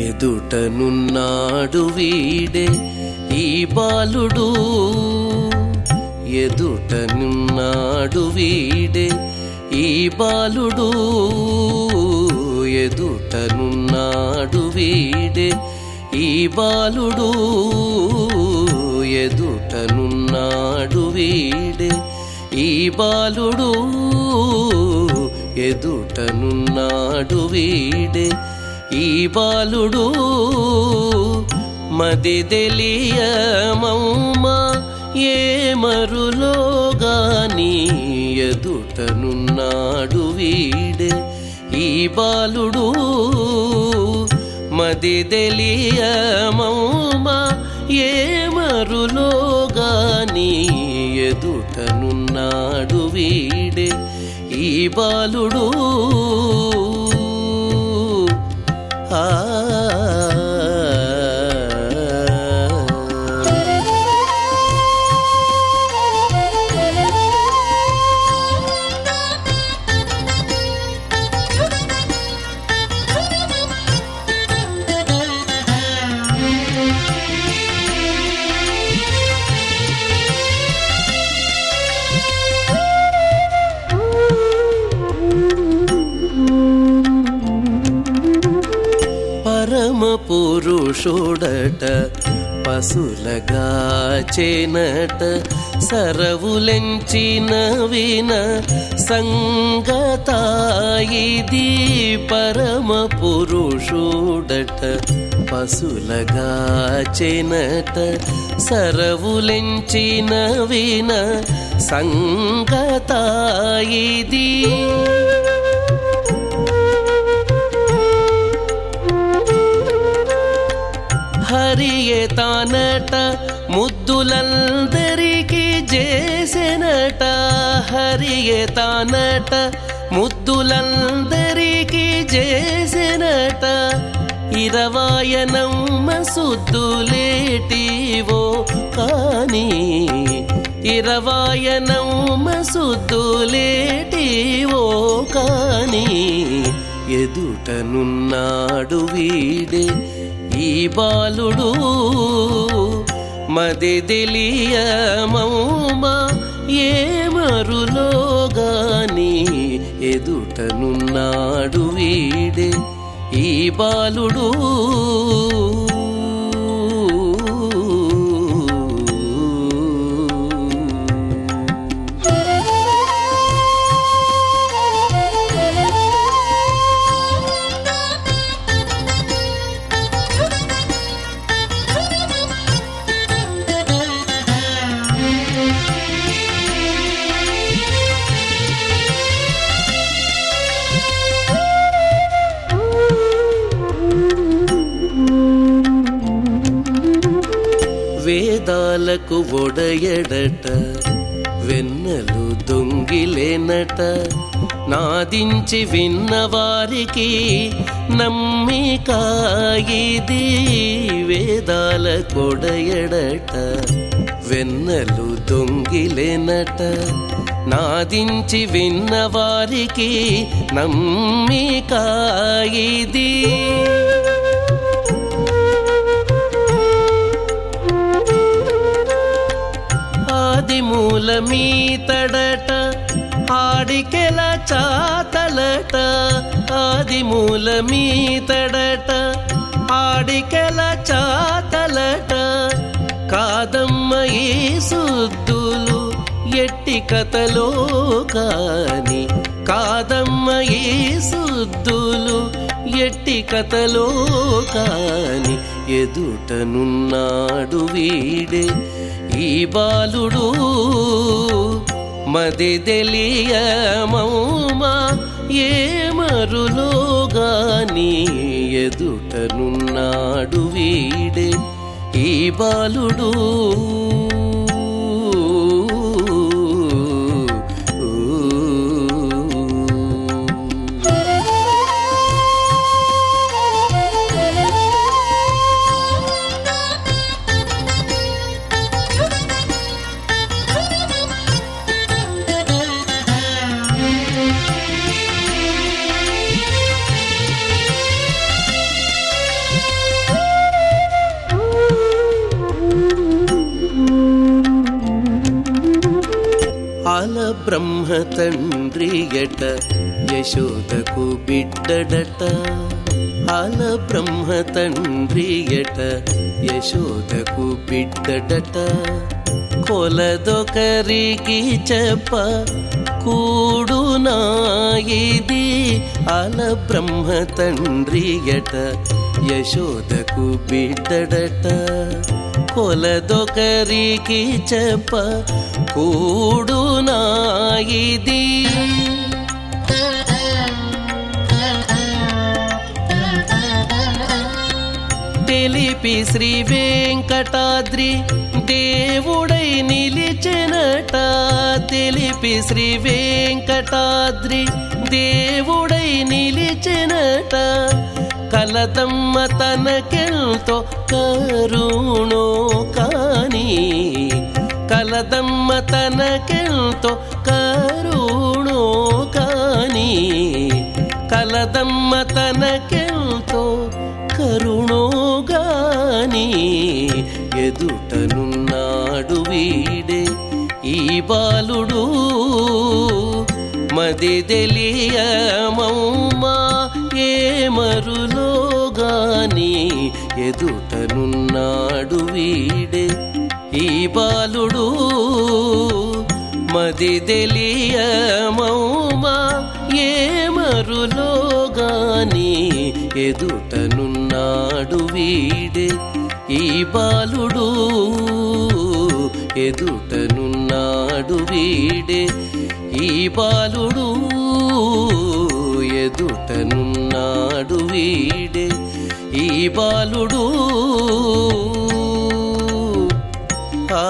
ఎదుటనున్నాడు వీడే ఈ బాలుడు. ఎదుట నిన్నాడు వీడే ఈ బాలుడు. ఎదుట నున్నాడు వీడే ఈ బాలుడు. ఎదుట నున్నాడు వీడే ఈ బాలుడు. ఎదుట నున్నాడు వీడే ఈ బాలుడు. మది తెలియమౌమా ఏ మరులోగాని ఎదుటనున్నాడు వీడే ఈ బాలుడు. మది తెలియమౌమా ఏ మరులోగాని ఎదుటనున్నాడు వీడే ఈ బాలుడు. పరమ పురుషుడట పశులగా చేనట సరవులెంచిన విన సంగతాయిది పరమ పురుషుడట పశులగా చేనట సరవులెంచిన విన సంగతాయిది. హరియే తానట ముద్దులందరికీ చేసెనట హరియే తానట ముద్దులందరికీ చేసెనట. ఇరవాయనమ్మ సుద్దులేటివో కానీ ఇరవాయనమ్మ సుద్దులేటివో కానీ ఎదుటనున్నాడు వీడే ఈ బాలుడు మది తెలియమౌమా ఏ మరులోగాని ఎదుటనున్నాడు వీడే ఈ బాలుడు. వేదాలకు ఒడయడట వెన్నలు దొంగిలేనట. నాదించి విన్నవారికి నమ్మికాయిది వేదాల కొడయడట వెన్నలు దొంగిలేనట. నాదించి విన్నవారికి నమ్మికాయిది మూలమీతడట ఆడికెల చాతలట ఆది మూలమీతడట ఆడికెల చాతలట. కాదమ్మ ఈ సుద్దులు ఎట్టి కథలో కాని కాదమ్మ ఈ సుద్దులు ఎట్టి కథలో కాని ఎదుటనున్నాడు వీడే ఈ బాలుడు మది తెలియమౌమా ఏ మరులోగాని ఎదుటనున్నాడు వీడే ఈ బాలుడు. బ్రహ్మ తండ్రియట యశోదకు బిడ్డడట ఆల బ్రహ్మ తండ్రియట యశోదకు బిడ్డడట కొలదొకరికి చెప్ప కూడునా ఇది ఆల బ్రహ్మ తండ్రియట యశోదకు బిడ్డడట కొలదొకరికి చెప్ప కూడునా ఇది తెలిపి శ్రీ వెంకటాద్రి దేవుడై నిలిచెనట. తెలిపి శ్రీ వెంకటాద్రి దేవుడై నిలిచెనట. కలతమ్మ తనకెళ్తో కరుణో కలదమ్మ తనకెంతో కరుణో కాని కలదమ్మ తనకెంతో కరుణోగాని ఎదుటనున్నాడు వీడే ఈ బాలుడు మది తెలియమౌమా ఏ మరులోగాని ఎదుటనున్నాడు వీడే. ఈ బాలుడు మది తెలియమౌమా? ఏ మరులోగాని ఎదుటనున్నాడు వీడే. ఈ బాలుడు ఎదుటనున్నాడు వీడే. ఈ బాలుడు ఎదుటనున్నాడు వీడే. బాలుడు. ఆ